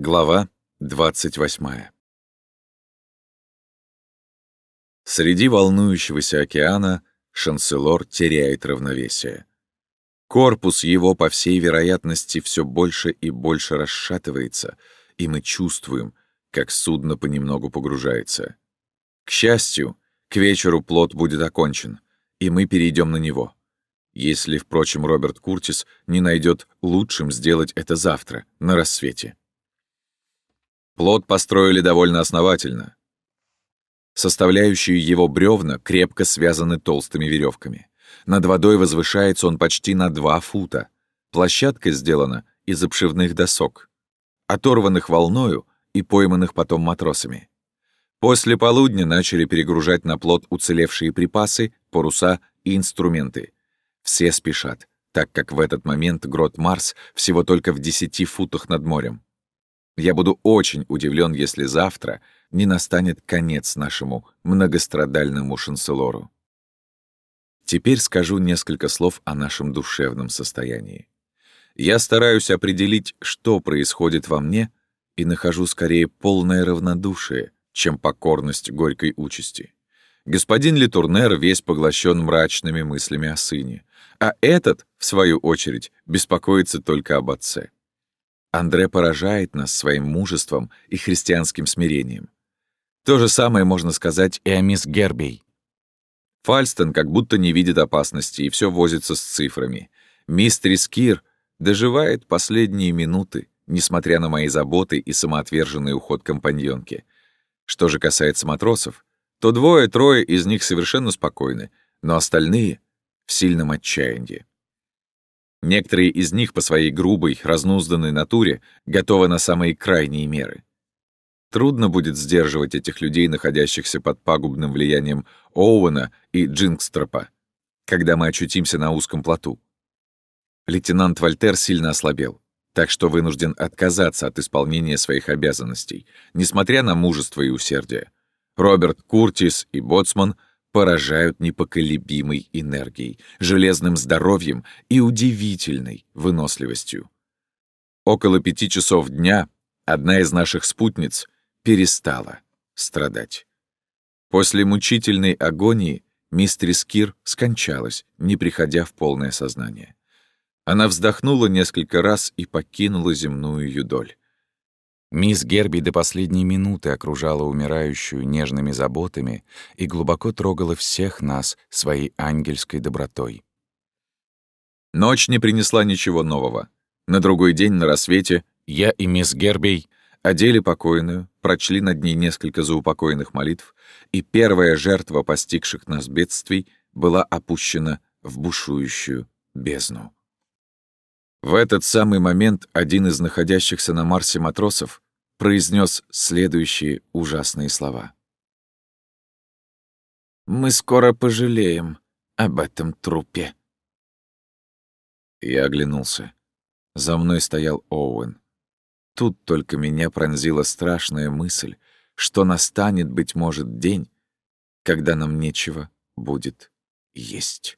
Глава 28 Среди волнующегося океана Шанселор теряет равновесие. Корпус его, по всей вероятности, все больше и больше расшатывается, и мы чувствуем, как судно понемногу погружается. К счастью, к вечеру плот будет окончен, и мы перейдем на него. Если, впрочем, Роберт Куртис не найдет лучшим сделать это завтра, на рассвете. Плот построили довольно основательно. Составляющие его бревна крепко связаны толстыми веревками. Над водой возвышается он почти на два фута. Площадка сделана из обшивных досок, оторванных волною и пойманных потом матросами. После полудня начали перегружать на плот уцелевшие припасы, паруса и инструменты. Все спешат, так как в этот момент грот Марс всего только в десяти футах над морем. Я буду очень удивлен, если завтра не настанет конец нашему многострадальному шанселору. Теперь скажу несколько слов о нашем душевном состоянии. Я стараюсь определить, что происходит во мне, и нахожу скорее полное равнодушие, чем покорность горькой участи. Господин Литурнер весь поглощен мрачными мыслями о сыне, а этот, в свою очередь, беспокоится только об отце. Андре поражает нас своим мужеством и христианским смирением. То же самое можно сказать и о мисс Гербей. Фальстон как будто не видит опасности и все возится с цифрами. Мистерис Кир доживает последние минуты, несмотря на мои заботы и самоотверженный уход компаньонки. Что же касается матросов, то двое-трое из них совершенно спокойны, но остальные — в сильном отчаянии. Некоторые из них по своей грубой, разнузданной натуре готовы на самые крайние меры. Трудно будет сдерживать этих людей, находящихся под пагубным влиянием Оуэна и Джинкстропа, когда мы очутимся на узком плоту. Лейтенант Вольтер сильно ослабел, так что вынужден отказаться от исполнения своих обязанностей, несмотря на мужество и усердие. Роберт Куртис и Боцман — поражают непоколебимой энергией, железным здоровьем и удивительной выносливостью. Около пяти часов дня одна из наших спутниц перестала страдать. После мучительной агонии мистерис Кир скончалась, не приходя в полное сознание. Она вздохнула несколько раз и покинула земную юдоль. Мисс Герби до последней минуты окружала умирающую нежными заботами и глубоко трогала всех нас своей ангельской добротой. Ночь не принесла ничего нового. На другой день на рассвете я и мисс Гербей одели покойную, прочли над ней несколько заупокойных молитв, и первая жертва постигших нас бедствий была опущена в бушующую бездну. В этот самый момент один из находящихся на Марсе матросов произнес следующие ужасные слова. «Мы скоро пожалеем об этом трупе». Я оглянулся. За мной стоял Оуэн. Тут только меня пронзила страшная мысль, что настанет, быть может, день, когда нам нечего будет есть.